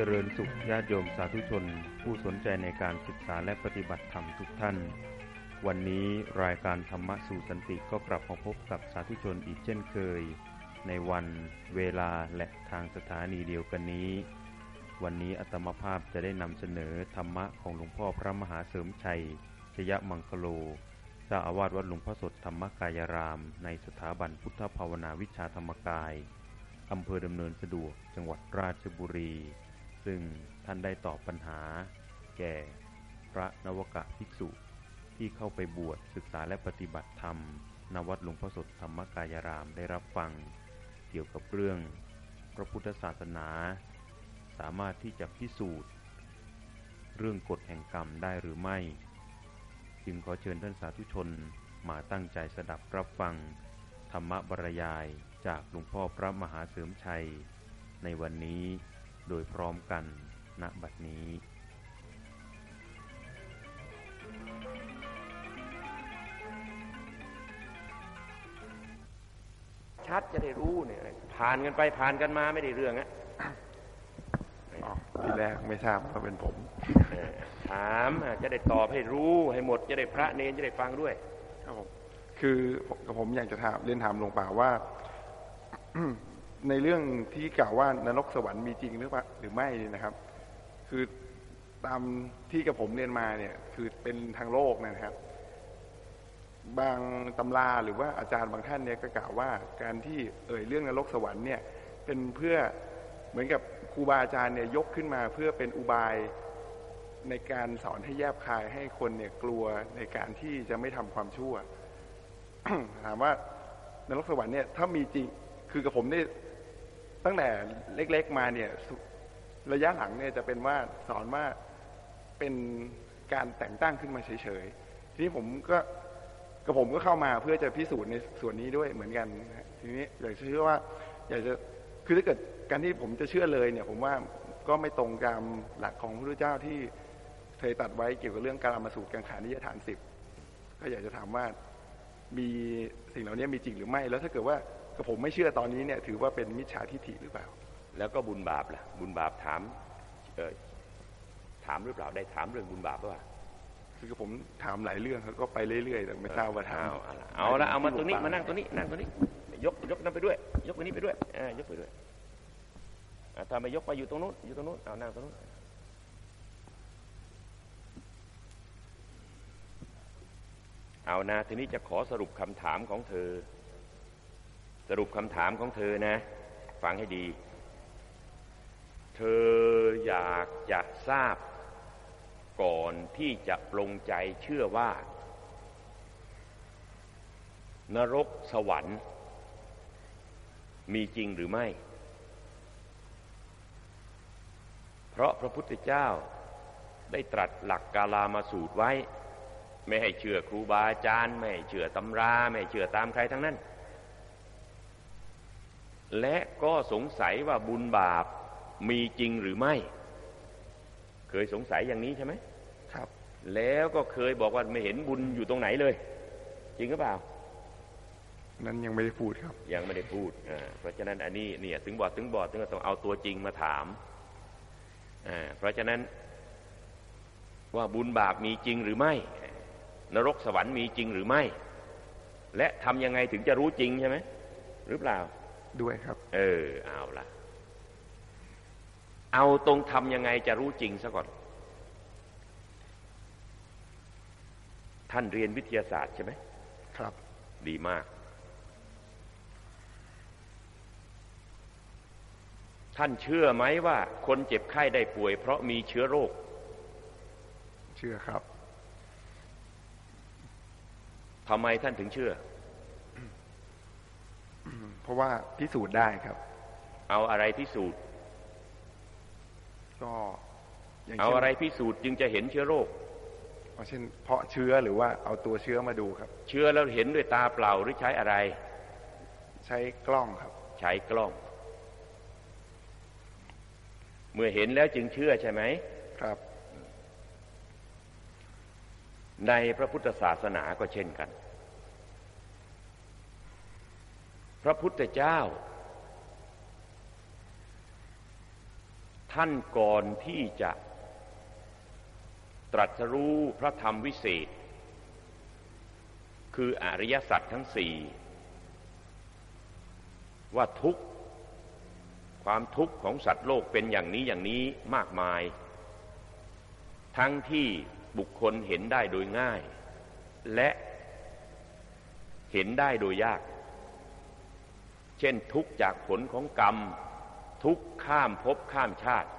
เจริญสุขญาติโยมสาธุชน ผู้สนใจในการศึกษาและปฏิบัติธรรมทุกท่าน วันนี้รายการธรรมะสู่สันติก็กลับมาพบกับสาธุชนอีกเช่นเคย ในวันเวลาและทางสถานีเดียวกันนี้ วันนี้อัตมภาพจะได้นำเสนอธรรมะของหลวงพ่อพระมหาเสริมชัย ชยมังคโลเจ้าอาวาสวัดหลวงพ่อสดธรรมกายราม ในสถาบันพุทธภาวนาวิชาธรรมกายอำเภอดำเนินสะดวกจังหวัดราชบุรี ซึ่งท่านได้ตอบปัญหา แก่พระนวกะภิกษุ ที่เข้าไปบวชศึกษาและปฏิบัติธรรมณวัดหลวงพ่อสดธรรมกายรามได้รับฟัง เกี่ยวกับเรื่องพระพุทธศาสนา สามารถที่จะพิสูจน์ เรื่องกฎแห่งกรรมได้หรือไม่ จึงขอเชิญท่านสาธุชนมาตั้งใจสดับรับฟัง ธรรมบรรยายจากหลวงพ่อพระมหาเสริมชัย ในวันนี้โดยพร้อมกันณบัดนี้ ชัดจะได้รู้เนี่ยผ่านกันไปผ่านกันมาไม่ได้เรื่องอะอ๋อทีแรกไม่ทราบว่าเป็นผมเออถามอะจะได้ตอบให้รู้ให้หมดจะได้พระเนนจะได้ฟังด้วย ครับผม คือผมกับผมอยากจะถามเรียนถามหลวงป่าว่าในเรื่องที่กล่าวว่านรกสวรรค์มีจริงหรือเปล่าหรือไม่เนี่ยนะครับ คือตามที่กับผมเรียนมาเนี่ย คือเป็นทางโลกนะครับ บางตำราหรือว่าอาจารย์บางท่านเนี่ยก็กล่าวว่าการที่เอ่ยเรื่องนรกสวรรค์เนี่ยเป็นเพื่อเหมือนกับครูบาอาจารย์เนี่ยยกขึ้นมาเพื่อเป็นอุบายในการสอนให้แยบคายให้คนเนี่ยกลัวในการที่จะไม่ทำความชั่ว ถามว่านรกสวรรค์เนี่ยถ้ามีจริงคือกับผมเนี่ยตั้งแต่เล็กๆมาเนี่ยระยะหลังเนี่ยจะเป็นว่าสอนว่าเป็นการแต่งตั้งขึ้นมาเฉยๆทีนี้ผมก็ กับผมก็เข้ามาเพื่อจะพิสูจน์ในส่วนนี้ด้วยเหมือนกันทีนี้อยากจะเชื่อว่า อยากจะคือถ้าเกิดการที่ผมจะเชื่อเลยเนี่ย ผมว่าก็ไม่ตรงตามหลักของพระพุทธเจ้าที่เคยตัดไว้เกี่ยวกับเรื่องการมาสูตรกังขานิยฐานสิบก็อยากจะถามว่ามีสิ่งเหล่านี้มีจริงหรือไม่ แล้วถ้าเกิดว่ากับผมไม่เชื่อตอนนี้เนี่ย ถือว่าเป็นมิจฉาทิฏฐิหรือเปล่า แล้วก็บุญบาปล่ะ บุญบาปถามเออถามหรือเปล่าได้ถามเรื่องบุญบาปหรือเปล่า คือผมถามหลายเรื่องครับก็ไปเรื่อยๆแต่ไม่ทราบว่าถามเอาละเอามาตรงนี้มานั่งตรงนี้นั่งตรงนี้ ยกยกนั่นไปด้วย ยกไปนี้ไปด้วยอ่ายกไปด้วยถ้าไม่ยกไปอยู่ตรงนู้นอยู่ตรงนู้นเอานั่งตรงนู้นเอานะทีนี้จะขอสรุปคำถามของเธอ สรุปคำถามของเธอนะ ฟังให้ดี เธออยากจะทราบ ก่อนที่จะปลงใจเชื่อว่า นรกสวรรค์ มีจริงหรือไม่ เพราะพระพุทธเจ้าได้ตรัสหลักกาลามาสูตรไว้ ไม่ให้เชื่อครูบาอาจารย์ ไม่ให้เชื่อตำรา ไม่ให้เชื่อตามใครทั้งนั้น และก็สงสัยว่าบุญบาปมีจริงหรือไม่ เคยสงสัยอย่างนี้ใช่ไหมครับ แล้วก็เคยบอกว่าไม่เห็นบุญอยู่ตรงไหนเลย จริงหรือเปล่า นั้นยังไม่ได้พูดครับ ยังไม่ได้พูดอ่าเพราะฉะนั้นอันนี้เนี่ยถึงบอดถึงบอดถึงก็ต้องเอาตัวจริงมาถามอ่าเพราะฉะนั้นว่าบุญบาปมีจริงหรือไม่ นรกสวรรค์มีจริงหรือไม่ และทำยังไงถึงจะรู้จริงใช่ไหมหรือเปล่าด้วยครับ เออเอาละ เอาตรงทำยังไงจะรู้จริงซะก่อน ท่านเรียนวิทยาศาสตร์ใช่ไหมครับ ดีมาก ท่านเชื่อไหมว่า คนเจ็บไข้ได้ป่วย เพราะมีเชื้อโรค เชื่อครับทำไมท่านถึงเชื่อ เพราะว่าพิสูจน์ได้ครับ เอาอะไรพิสูจน์ ก็อย่างเอาเช่นอะไรพิสูจน์จึงจะเห็นเชื้อโรคเอาเช่น เพาะเชื้อหรือว่าเอาตัวเชื้อมาดูครับ เชื้อแล้วเห็นด้วยตาเปล่าหรือใช้อะไร ใช้กล้องครับ ใช้กล้องมื่อเห็นแล้วจึงเชื่อใช่ไหมครับ ในพระพุทธศาสนาก็เช่นกัน พระพุทธเจ้า ท่านก่อนที่จะตรัสรู้พระธรรมวิเศษ คืออริยสัจทั้งสี่ว่าทุกความทุกข์ของสัตว์โลกเป็นอย่างนี้อย่างนี้มากมาย ทั้งที่บุคคลเห็นได้โดยง่าย และเห็นได้โดยยาก เช่นทุกจากผลของกรรม ทุกข้ามภพข้ามชาติ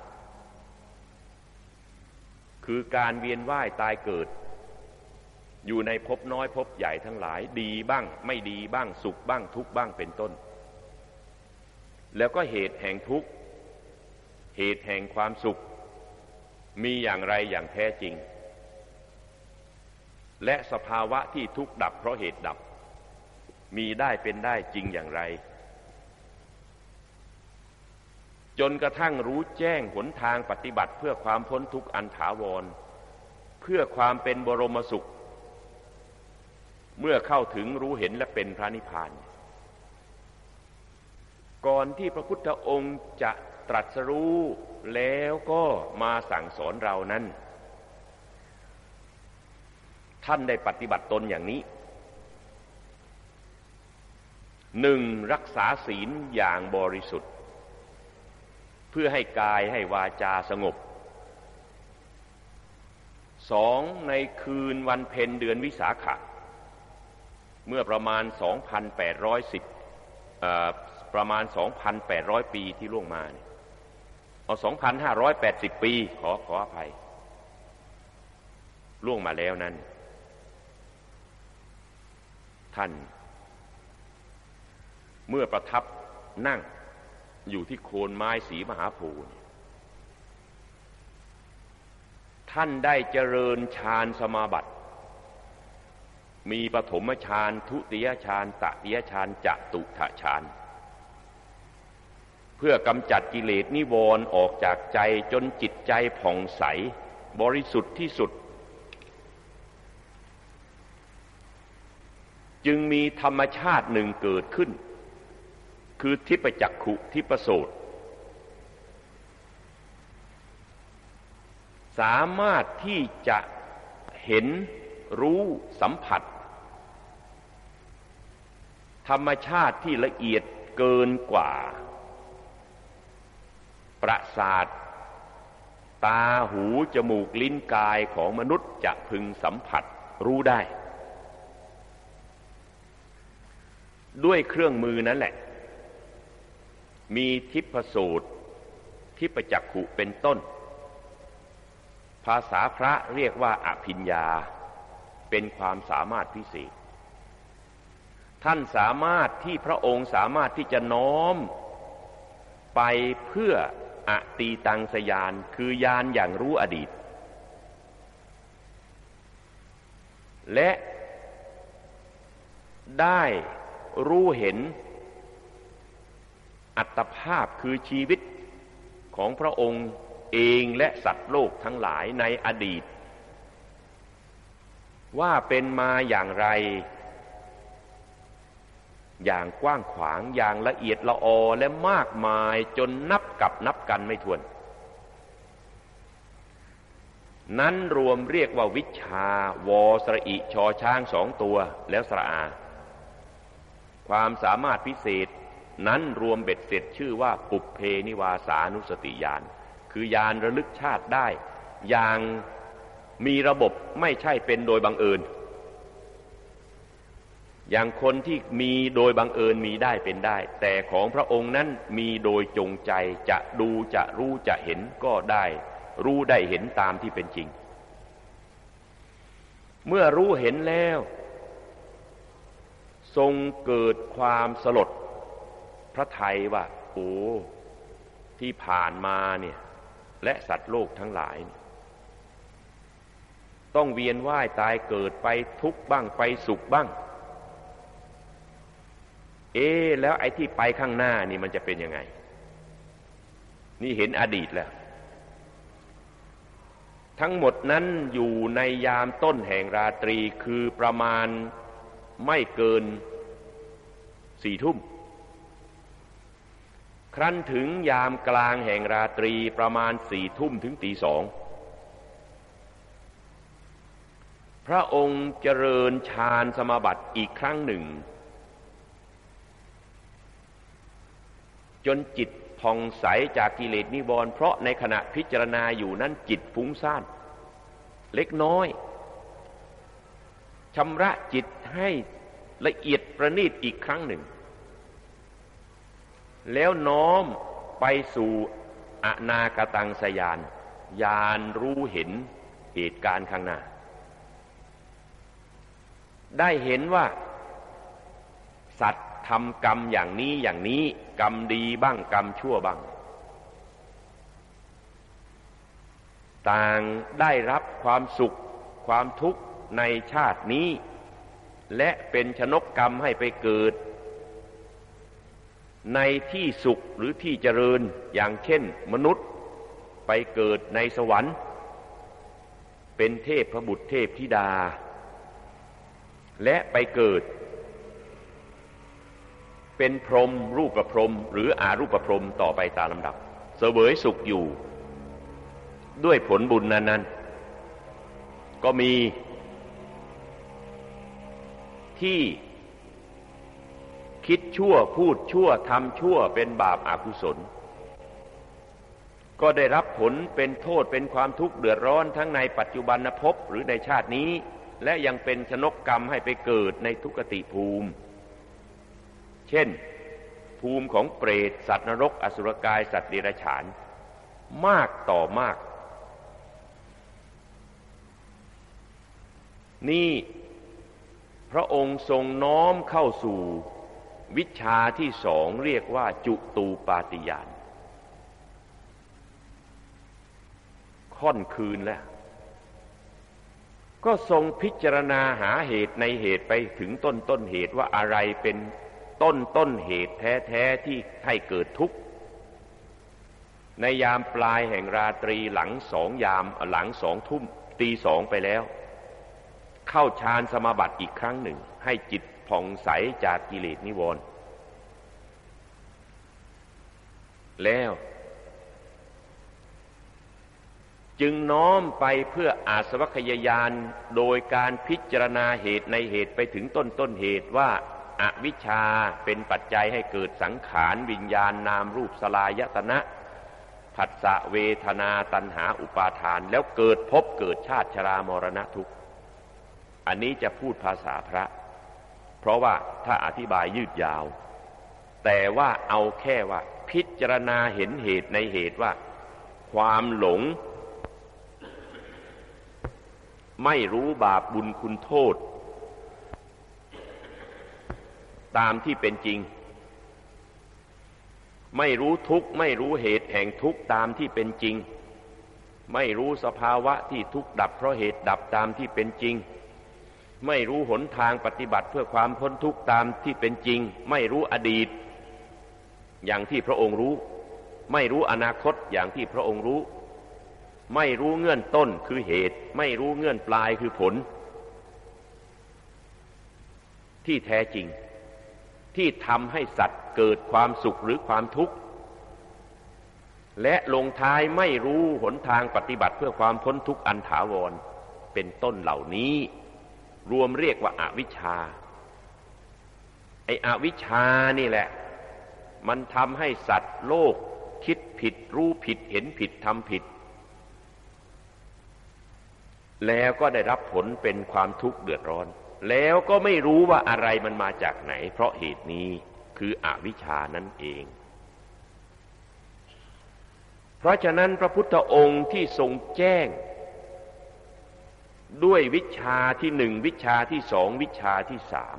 คือการเวียนว่ายตายเกิด อยู่ในภพน้อยภพใหญ่ทั้งหลาย ดีบ้าง ไม่ดีบ้างสุขบ้างทุกบ้างเป็นต้น แล้วก็เหตุแห่งทุกข์ เหตุแห่งความสุข มีอย่างไรอย่างแท้จริง และสภาวะที่ทุกข์ดับเพราะเหตุดับ มีได้เป็นได้จริงอย่างไร จนกระทั่งรู้แจ้งหนทางปฏิบัติเพื่อความพ้นทุกข์อันถาวร เพื่อความเป็นบรมสุข เมื่อเข้าถึงรู้เห็นและเป็นพระนิพพาน ก่อนที่พระพุทธองค์จะตรัสรู้แล้วก็มาสั่งสอนเรานั้น ท่านได้ปฏิบัติตนอย่างนี้หนึ่งรักษาศีลอย่างบริสุทธิ์ เพื่อให้กายให้วาจาสงบสองในคืนวันเพ็ญเดือนวิสาขะเมื่อประมาณ 2,810ประมาณ 2,800 ปีที่ล่วงมาเนี่ยเอา 2,580 ปีขอขออภัย ล่วงมาแล้วนั้นท่าน เมื่อประทับนั่ง อยู่ที่โคนไม้สีมหาภูมิท่านได้เจริญฌานสมาบัติ มีปฐมฌานทุติยฌานตติยฌานจตุถฌาน เพื่อกำจัดกิเลสนิวรณ์ออกจากใจจนจิตใจผ่องใส บริสุทธิ์ที่สุด จึงมีธรรมชาติหนึ่งเกิดขึ้น คือทิปจักขุทิปโสตสามารถที่จะเห็นรู้สัมผัส ธรรมชาติที่ละเอียดเกินกว่า ประสาท ตาหูจมูกลิ้นกายของมนุษย์จะพึงสัมผัสรู้ได้ ด้วยเครื่องมือนั่นแหละ มีทิพสูตร ทิปจักขุเป็นต้น ภาษาพระเรียกว่าอภิญญา เป็นความสามารถพิเศษ ท่านสามารถที่พระองค์สามารถที่จะน้อม ไปเพื่ออตีตังสยานคือยานอย่างรู้อดีต และได้รู้เห็น อัตภาพคือชีวิตของพระองค์เองและสัตว์โลกทั้งหลายในอดีต ว่าเป็นมาอย่างไร อย่างกว้างขวางอย่างละเอียดละออและมากมายจนนับกับนับกันไม่ถ้วน นั้นรวมเรียกว่าวิชาวอสระอิชอช้างสองตัวแล้วสระอา ความสามารถพิเศษ นั้นรวมเบ็ดเสร็จชื่อว่าปุเพนิวาสานุสติญาณคือยานระลึกชาติได้ อย่างมีระบบไม่ใช่เป็นโดยบังเอิญ อย่างคนที่มีโดยบังเอิญมีได้เป็นได้ แต่ของพระองค์นั้นมีโดยจงใจจะดูจะรู้จะเห็นก็ได้ รู้ได้เห็นตามที่เป็นจริง เมื่อรู้เห็นแล้ว ทรงเกิดความสลด ระไทยว่าโอ้ที่ผ่านมาเนี่ยและสัตว์โลกทั้งหลาย ต้องเวียนว่ายตายเกิดไปทุกบ้างไปสุขบ้าง เอ๊แล้วไอ้ที่ไปข้างหน้านี่มันจะเป็นยังไง นี่เห็นอดีตแล้ว ทั้งหมดนั้นอยู่ในยามต้นแห่งราตรีคือประมาณไม่เกินสี่ทุ่ม ครั้นถึงยามกลางแห่งราตรีประมาณสี่ทุ่มถึงตีสองพระองค์เจริญฌานสมาบัติอีกครั้งหนึ่ง จนจิตผ่องใสจากกิเลสนิวรณ์เพราะในขณะพิจารณาอยู่นั้นจิตฟุ้งซ่าน เล็กน้อยชำระจิตให้ละเอียดประณีตอีกครั้งหนึ่ง แล้วน้อมไปสู่อนากตังสยานยานรู้เห็นเหตุการณ์ข้างหน้า ได้เห็นว่า สัตว์ทำกรรมอย่างนี้อย่างนี้กรรมดีบ้างกรรมชั่วบ้าง ต่างได้รับความสุขความทุกข์ในชาตินี้ และเป็นชนกกรรมให้ไปเกิด ในที่สุขหรือที่เจริญอย่างเช่น มนุษย์ไปเกิดในสวรรค์ เป็นเทพพระบุตรเทพธิดา และไปเกิด เป็นพรหมรูปประพรหมหรืออารูปประพรหมต่อไปตามลำดับ เสวยสุขอยู่ ด้วยผลบุญนั้นๆก็มีที่ คิดชั่วพูดชั่วทำชั่วเป็นบาปอากุศล ก็ได้รับผลเป็นโทษเป็นความทุกข์เดือดร้อนทั้งในปัจจุบันภพหรือในชาตินี้ และยังเป็นชนกกรรมให้ไปเกิดในทุกติภูมิ เช่น ภูมิของเปรตสัตว์นรก อสุรกายสัตว์เดรัจฉาน มากต่อมาก นี่พระองค์ทรงน้อมเข้าสู่ วิชาที่สองเรียกว่า จุตูปาติยาน ค่อนคืนแล้ว ก็ทรงพิจารณาหาเหตุในเหตุไปถึงต้นต้นเหตุว่าอะไรเป็นต้นต้นเหตุแท้ๆที่ให้เกิดทุกข์ ในยามปลายแห่งราตรีหลังสองยามหลังสองทุ่มตีสองไปแล้ว เข้าฌานสมาบัติอีกครั้งหนึ่ง ให้จิต ผ่องใสจากกิเลสนิวรณ์แล้ว จึงน้อมไปเพื่ออาสวัคยายานโดยการพิจารณาเหตุในเหตุไปถึงต้นต้นเหตุว่าอวิชชาเป็นปัจจัยให้เกิดสังขารวิญญาณนามรูปสลายตนะผัสสะเวทนาตัณหาอุปาทานแล้วเกิดพบเกิดชาติชรามรณะทุกข์ อันนี้จะพูดภาษาพระ เพราะว่าถ้าอธิบายยืดยาว แต่ว่าเอาแค่ว่า พิจารณาเห็นเหตุในเหตุว่า ความหลง ไม่รู้บาปบุญคุณโทษ ตามที่เป็นจริง ไม่รู้ทุกข์ไม่รู้เหตุแห่งทุกข์ตามที่เป็นจริง ไม่รู้สภาวะที่ทุกข์ดับเพราะเหตุดับตามที่เป็นจริง ไม่รู้หนทางปฏิบัติเพื่อความพ้นทุกข์ตามที่เป็นจริง ไม่รู้อดีต อย่างที่พระองค์รู้ ไม่รู้อนาคตอย่างที่พระองค์รู้ ไม่รู้เงื่อนต้นคือเหตุ ไม่รู้เงื่อนปลายคือผล ที่แท้จริง ที่ทำให้สัตว์เกิดความสุขหรือความทุกข์ และลงท้ายไม่รู้หนทางปฏิบัติเพื่อความพ้นทุกข์อันถาวรเป็นต้นเหล่านี้ รวมเรียกว่าอาวิชชา ไอ้อวิชชานี่แหละ มันทำให้สัตว์โลก คิดผิด รู้ผิดเห็นผิดทำผิด แล้วก็ได้รับผลเป็นความทุกข์เดือดร้อน แล้วก็ไม่รู้ว่าอะไรมันมาจากไหน เพราะเหตุนี้คืออวิชานั่นเอง เพราะฉะนั้นพระพุทธองค์ที่ทรงแจ้ง ด้วยวิชาที่หนึ่งวิชาที่สองวิชาที่สาม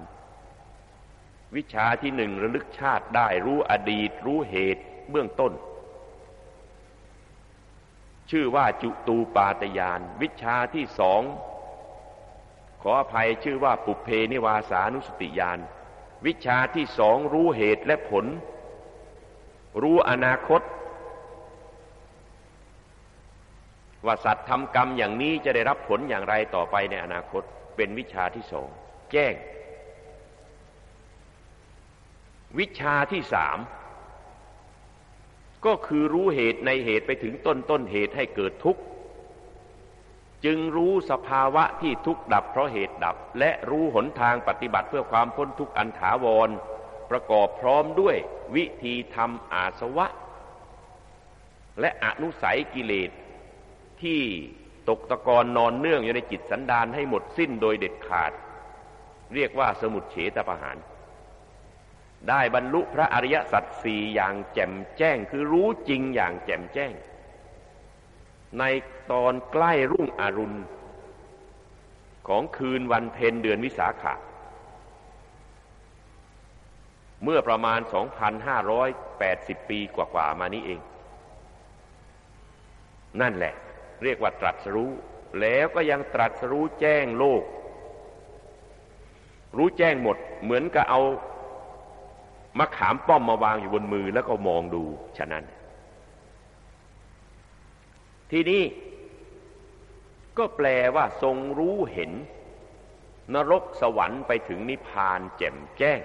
วิชาที่หนึ่งระลึกชาติได้รู้อดีต รู้เหตุเบื้องต้น ชื่อว่าจุตูปาตยาน วิชาที่สองขออภัยชื่อว่าปุเพนิวาสานุสติญาณวิชาที่สองรู้เหตุและผล รู้อนาคต ว่าสัตว์ทำกรรมอย่างนี้จะได้รับผลอย่างไรต่อไปในอนาคตเป็นวิชาที่สองแจ้ง วิชาที่สามก็คือรู้เหตุในเหตุไปถึงต้นต้นเหตุให้เกิดทุกข์ จึงรู้สภาวะที่ทุกข์ดับเพราะเหตุดับ และรู้หนทางปฏิบัติเพื่อความพ้นทุกข์อันถาวร ประกอบพร้อมด้วยวิธีทำอาสวะ และอนุสัยกิเลส ที่ตกตะกอนนอนเนื่องอยู่ในจิตสันดานให้หมดสิ้นโดยเด็ดขาด เรียกว่าสมุดเฉตประหาร ได้บรรลุพระอริยสัจสี่อย่างแจ่มแจ้งคือรู้จริงอย่างแจ่มแจ้ง ในตอนใกล้รุ่งอรุณ ของคืนวันเพ็ญเดือนวิสาขะเมื่อประมาณ 2,580 ปีกว่า ๆ มานี้เอง นั่นแหละ เรียกว่าตรัสรู้ แล้วก็ยังตรัสรู้แจ้งโลก รู้แจ้งหมด เหมือนกับเอามะขามป้อมมาวางอยู่บนมือแล้วก็มองดูฉะนั้น ทีนี้ก็แปลว่าทรงรู้เห็น นรกสวรรค์ไปถึงนิพพานแจ่มแจ้ง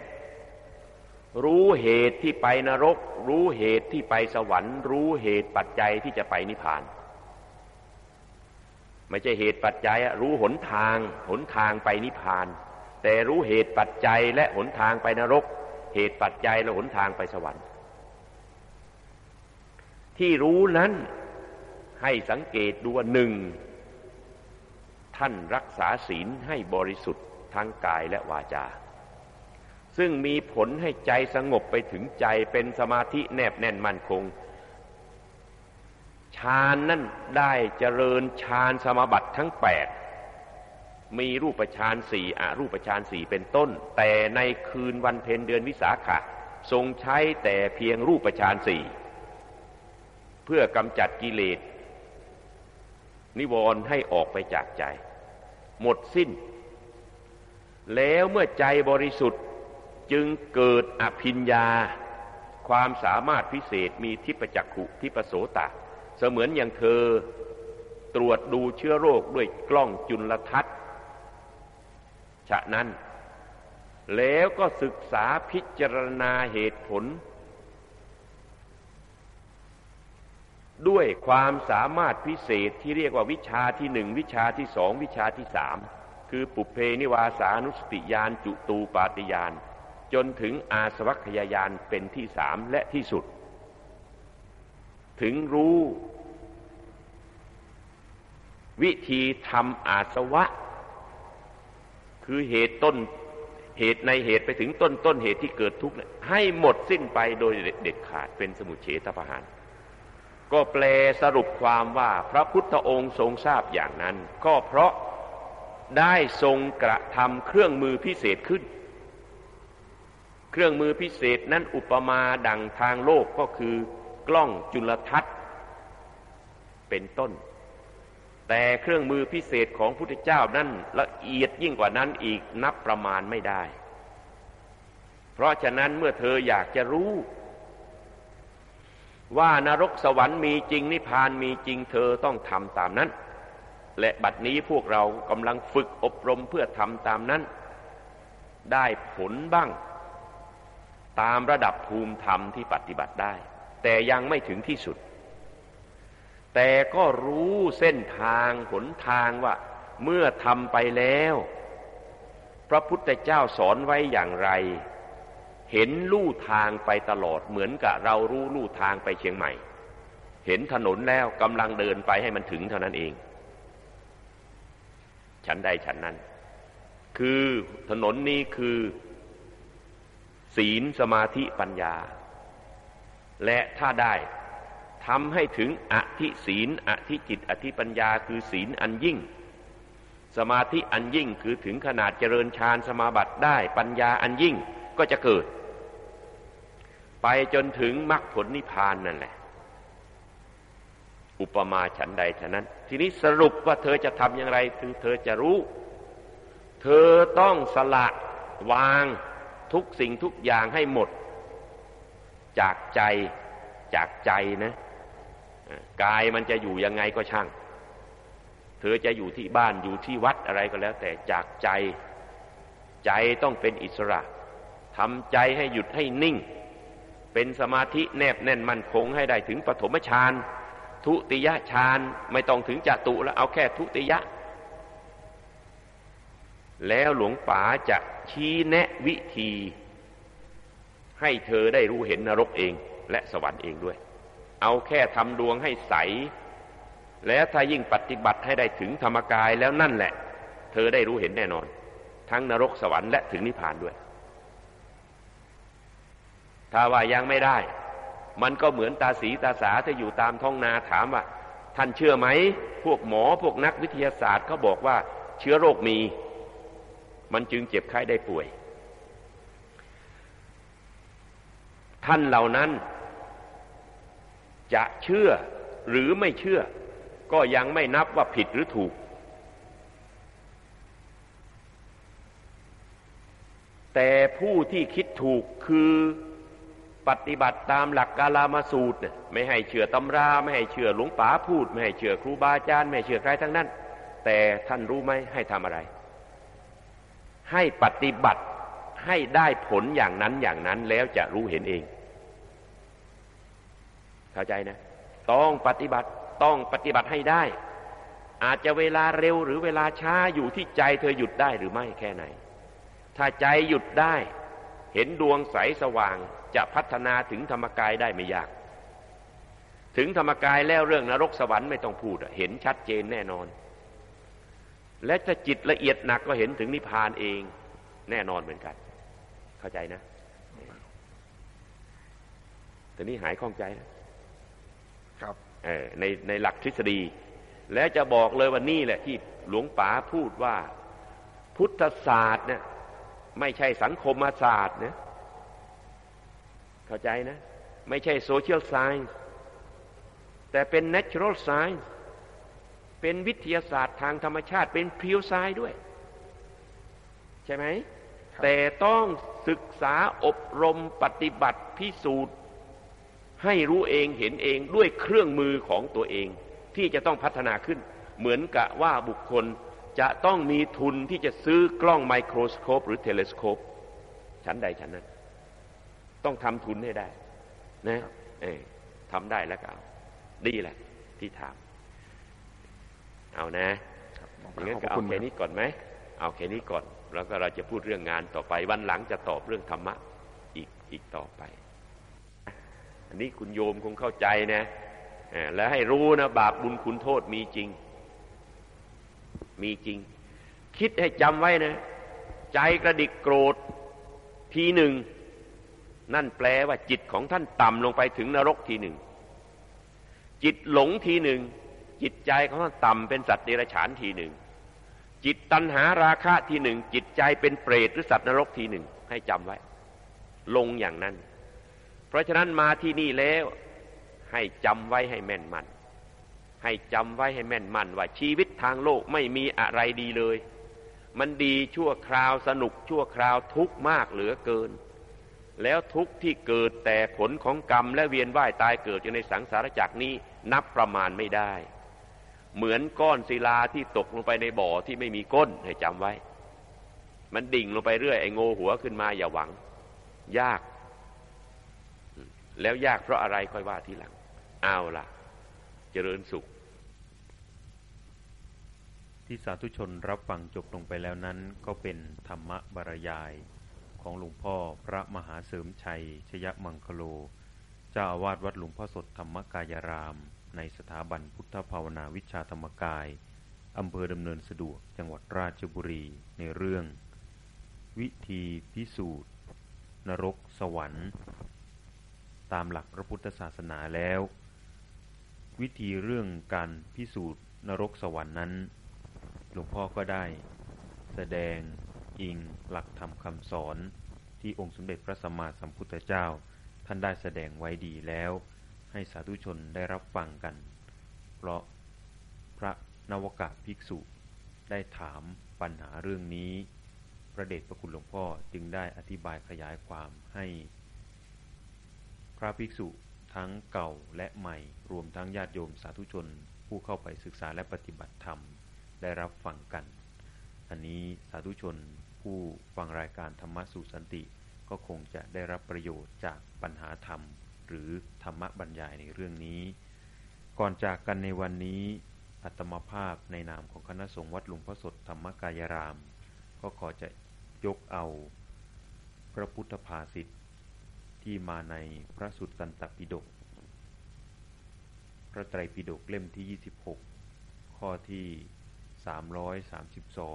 รู้เหตุที่ไปนรก รู้เหตุที่ไปสวรรค์ รู้เหตุปัจจัยที่จะไปนิพพาน ไม่ใช่เหตุปัจจัยรู้หนทางหนทางไปนิพพาน แต่รู้เหตุปัจจัยและหนทางไปนรก เหตุปัจจัยและหนทางไปสวรรค์ ที่รู้นั้นให้สังเกตดูว่าหนึ่งท่านรักษาศีลให้บริสุทธิ์ทั้งกายและวาจา ซึ่งมีผลให้ใจสงบไปถึงใจเป็นสมาธิแนบแน่นมั่นคง ฌานนั่นได้เจริญฌานสมาบัติทั้งแปดมีรูปฌานสี่อรูปฌานสี่เป็นต้น แต่ในคืนวันเพ็ญเดือนวิสาขะทรงใช้แต่เพียงรูปฌานสี่เพื่อกำจัดกิเลส นิวรณ์ให้ออกไปจากใจ หมดสิ้น แล้วเมื่อใจบริสุทธิ์จึงเกิดอภิญญา ความสามารถพิเศษมีทิพจักขุทิปโสตะ เสมือนอย่างเธอตรวจดูเชื้อโรคด้วยกล้องจุลทรรศน์ฉะนั้น แล้วก็ศึกษาพิจารณาเหตุผล ด้วยความสามารถพิเศษที่เรียกว่าวิชาที่หนึ่งวิชาที่สองวิชาที่สามคือปุเพนิวาสานุสติยานจุตูปาติยานจนถึงอาสวัคยายานเป็นที่สามและที่สุด ถึงรู้ วิธีทำอาสวะ คือเหตุต้นเหตุในเหตุไปถึงต้นต้นเหตุที่เกิดทุกข์ให้หมดสิ้นไปโดยเด็ดขาดเป็นสมุเฉทประหาร ก็แปลสรุปความว่าพระพุทธองค์ทรงทราบอย่างนั้น ก็เพราะได้ทรงกระทำเครื่องมือพิเศษขึ้น เครื่องมือพิเศษนั้นอุปมาดังทางโลกก็คือ กล้องจุลทรรศน์ เป็นต้น แต่เครื่องมือพิเศษของพุทธเจ้านั้นละเอียดยิ่งกว่านั้นอีกนับประมาณไม่ได้ เพราะฉะนั้นเมื่อเธออยากจะรู้ ว่านรกสวรรค์มีจริงนิพพานมีจริงเธอต้องทำตามนั้น และบัดนี้พวกเรากำลังฝึกอบรมเพื่อทำตามนั้น ได้ผลบ้างตามระดับภูมิธรรมที่ปฏิบัติได้ แต่ยังไม่ถึงที่สุด แต่ก็รู้เส้นทางหนทางว่า เมื่อทำไปแล้ว พระพุทธเจ้าสอนไว้อย่างไร เห็นลู่ทางไปตลอดเหมือนกับเรารู้ลู่ทางไปเชียงใหม่ เห็นถนนแล้วกำลังเดินไปให้มันถึงเท่านั้นเอง ฉันใดฉันนั้น คือถนนนี้คือศีลสมาธิปัญญา และถ้าได้ทำให้ถึงอธิศีลอธิจิต อธิปัญญาคือศีลอันยิ่ง สมาธิอันยิ่งคือถึงขนาดเจริญฌานสมาบัติได้ปัญญาอันยิ่งก็จะเกิด ไปจนถึงมรรคผลนิพพานนั่นแหละ อุปมาฉันใดฉะนั้น ทีนี้สรุปว่าเธอจะทำอย่างไรถึงเธอจะรู้ เธอต้องสละวางทุกสิ่งทุกอย่างให้หมด จากใจจากใจนะกายมันจะอยู่ยังไงก็ช่าง เธอจะอยู่ที่บ้านอยู่ที่วัดอะไรก็แล้ว แต่จากใจ ใจต้องเป็นอิสระทำใจให้หยุดให้นิ่ง เป็นสมาธิแนบแน่นมั่นคงให้ได้ถึงปฐมฌานทุติยฌานไม่ต้องถึงจตุแล้วเอาแค่ทุติยะ แล้วหลวงป๋าจะชี้แนะวิธี ให้เธอได้รู้เห็นนรกเองและสวรรค์เองด้วย เอาแค่ทำดวงให้ใส แล้วถ้ายิ่งปฏิบัติให้ได้ถึงธรรมกายแล้วนั่นแหละ เธอได้รู้เห็นแน่นอน ทั้งนรกสวรรค์และถึงนิพพานด้วย ถ้าว่ายังไม่ได้ มันก็เหมือนตาสีตาสาที่อยู่ตามท้องนาถามว่า ท่านเชื่อไหม พวกหมอพวกนักวิทยาศาสตร์เขาบอกว่าเชื้อโรคมี มันจึงเจ็บไข้ได้ป่วย ท่านเหล่านั้น จะเชื่อหรือไม่เชื่อ ก็ยังไม่นับว่าผิดหรือถูก แต่ผู้ที่คิดถูกคือปฏิบัติตามหลักกาลามาสูตรเนี่ยไม่ให้เชื่อตำรา ไม่ให้เชื่อหลวงป๋าพูด ไม่ให้เชื่อครูบาอาจารย์ไม่ให้เชื่อใครทั้งนั้น แต่ท่านรู้ไหมให้ทำอะไร ให้ปฏิบัติให้ได้ผลอย่างนั้นอย่างนั้นแล้วจะรู้เห็นเอง เข้าใจนะ ต้องปฏิบัติต้องปฏิบัติให้ได้ อาจจะเวลาเร็วหรือเวลาช้าอยู่ที่ใจเธอหยุดได้หรือไม่แค่ไหน ถ้าใจหยุดได้ เห็นดวงใสสว่างจะพัฒนาถึงธรรมกายได้ไม่ยาก ถึงธรรมกายแล้วเรื่องนรกสวรรค์ไม่ต้องพูดเห็นชัดเจนแน่นอน และถ้าจิตละเอียดหนักก็เห็นถึงนิพพานเองแน่นอนเหมือนกัน เข้าใจนะแต่นี้หายข้องใจนะ ครับในในหลักทฤษฎี แล้วจะบอกเลยว่านี่แหละที่หลวงป๋าพูดว่าพุทธศาสตร์เนี่ยไม่ใช่สังคมศาสตร์เนี่ยเข้าใจนะ ไม่ใช่โซเชียลไซน์แต่เป็น natural science เป็นวิทยาศาสตร์ทางธรรมชาติเป็นพิวไซด้วย ใช่ไหม แต่ต้องศึกษาอบรมปฏิบัติพิสูจน์ ให้รู้เองเห็นเองด้วยเครื่องมือของตัวเอง ที่จะต้องพัฒนาขึ้น เหมือนกับว่าบุคคลจะต้องมีทุนที่จะซื้อกล้องไมโครสโคปหรือเทเลสโคปชั้นใดชั้นนั้น ต้องทำทุนให้ได้นะเออทำได้แล้วก็ดีแหละ ที่ถาม เอานะงั้นก็เอาแค่นี้ก่อนไหมเอาแค่นี้ก่อน แล้วก็เราจะพูดเรื่องงานต่อไปวันหลังจะตอบเรื่องธรรมะอีกอีกต่อไป นนี้คุณโยมคงเข้าใจนะและให้รู้นะ บาปบุญคุณโทษมีจริง มีจริง คิดให้จำไว้นะ ใจกระดิกโกรธทีหนึ่ง นั่นแปลว่าจิตของท่านต่ำลงไปถึงนรกทีหนึ่ง จิตหลงทีหนึ่ง จิตใจของท่านต่ำเป็นสัตว์เดรัจฉานทีหนึ่ง จิตตัณหาราคะทีหนึ่ง จิตใจเป็นเปรตหรือสัตว์นรกทีหนึ่ง ให้จำไว้ ลงอย่างนั้น ราะฉะนั้นมาที่นี่แล้ว ให้จำไว้ให้แม่นมัน ให้จำไว้ให้แม่นมันว่าชีวิตทางโลกไม่มีอะไรดีเลย มันดีชั่วคราวสนุกชั่วคราวทุกมากเหลือเกิน แล้วทุกที่เกิดแต่ผลของกรรมและเวียนว่ายตายเกิดอยู่ในสังสารวัฏนี้นับประมาณไม่ได้ เหมือนก้อนศิลาที่ตกลงไปในบ่อที่ไม่มีก้นให้จำไว้ มันดิ่งลงไปเรื่อยไอ้โงหัวขึ้นมาอย่าหวัง ยาก แล้วยากเพราะอะไรค่อยว่าทีหลัง เอาล่ะ เจริญสุข ที่สาธุชนรับฟังจบลงไปแล้วนั้น ก็เป็นธรรมบรรยาย ของหลวงพ่อพระมหาเสริมชัย ชยมังคโล เจ้าอาวาสวัดหลวงพ่อสดธรรมกายราม ในสถาบันพุทธภาวนาวิชาธรรมกายอำเภอดำเนินสะดวกจังหวัดราชบุรีในเรื่อง วิธีพิสูจน์ นรกสวรรค์ ตามหลักพระพุทธศาสนาแล้ว วิธีเรื่องการพิสูจน์นรกสวรรค์นั้น หลวงพ่อก็ได้ แสดงอิงหลักธรรมคำสอนที่องค์สมเด็จพระสัมมาสัมพุทธเจ้า ท่านได้แสดงไว้ดีแล้ว ให้สาธุชนได้รับฟังกัน เพราะพระนวกะภิกษุได้ถามปัญหาเรื่องนี้ พระเดชพระคุณหลวงพ่อจึงได้อธิบายขยายความให้ พระภิกษุทั้งเก่าและใหม่ รวมทั้งญาติโยมสาธุชน ผู้เข้าไปศึกษาและปฏิบัติธรรม ได้รับฟังกัน อันนี้สาธุชนผู้ฟังรายการธรรมะสู่สันติ ก็คงจะได้รับประโยชน์จากปัญหาธรรม หรือธรรมะบรรยายในเรื่องนี้ ก่อนจากกันในวันนี้อัตมภาพในนามของคณะสงฆ์วัดหลวงพ่อสดธรรมกายราม ก็ขอจะยกเอา พระพุทธภาษิต ที่มาในพระสุตตันตปิฎก พระไตรปิฎกเล่มที่ 26 ข้อที่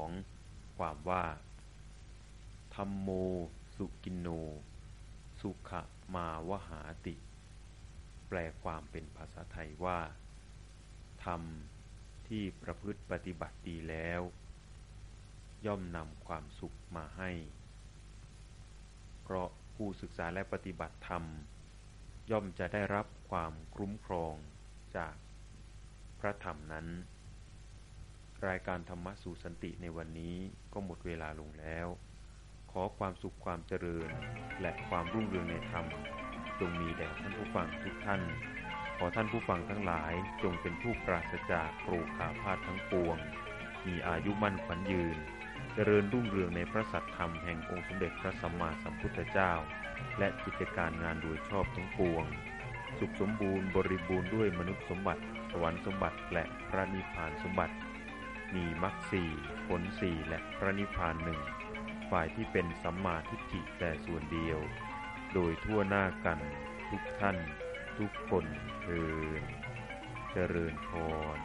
332 ความว่า ธรรมโมสุกินโน สุขมาวหาติ แปลความเป็นภาษาไทยว่า ธรรมที่ประพฤติปฏิบัติดีแล้ว ย่อมนำความสุขมาให้ เพราะ ผู้ศึกษาและปฏิบัติธรรม ย่อมจะได้รับความคุ้มครองจากพระธรรมนั้น รายการธรรมะสู่สันติในวันนี้ก็หมดเวลาลงแล้ว ขอความสุขความเจริญและความรุ่งเรืองในธรรม จงมีแด่ท่านผู้ฟังทุกท่าน ขอท่านผู้ฟังทั้งหลายจงเป็นผู้ปราศจากโรคขาพาธทั้งปวง มีอายุมั่นขวัญยืน เจริญรุ่งเรืองในพระสัตธรรมแห่งองค์สมเด็จพระสัมมาสัมพุทธเจ้า และกิจการงานโดยชอบทั้งปวง สุขสมบูรณ์บริบูรณ์ด้วยมนุษย์สมบัติ สวรรค์สมบัติและพระนิพพานสมบัติ มีมรรคสี่ผลสี่และพระนิพพานหนึ่งฝ่ายที่เป็นสัมมาทิฏฐิแต่ส่วนเดียว โดยทั่วหน้ากัน ทุกท่าน ทุกคนเทินเจริญพร